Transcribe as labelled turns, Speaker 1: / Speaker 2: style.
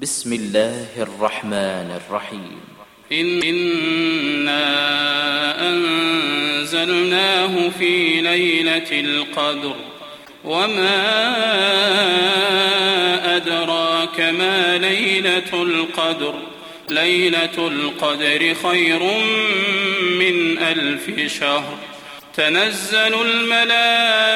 Speaker 1: بسم الله الرحمن الرحيم.
Speaker 2: إن إنا أنزلناه في ليلة القدر. وما أدراك ما ليلة القدر؟ ليلة القدر خير من ألف شهر. تنزل الملائكة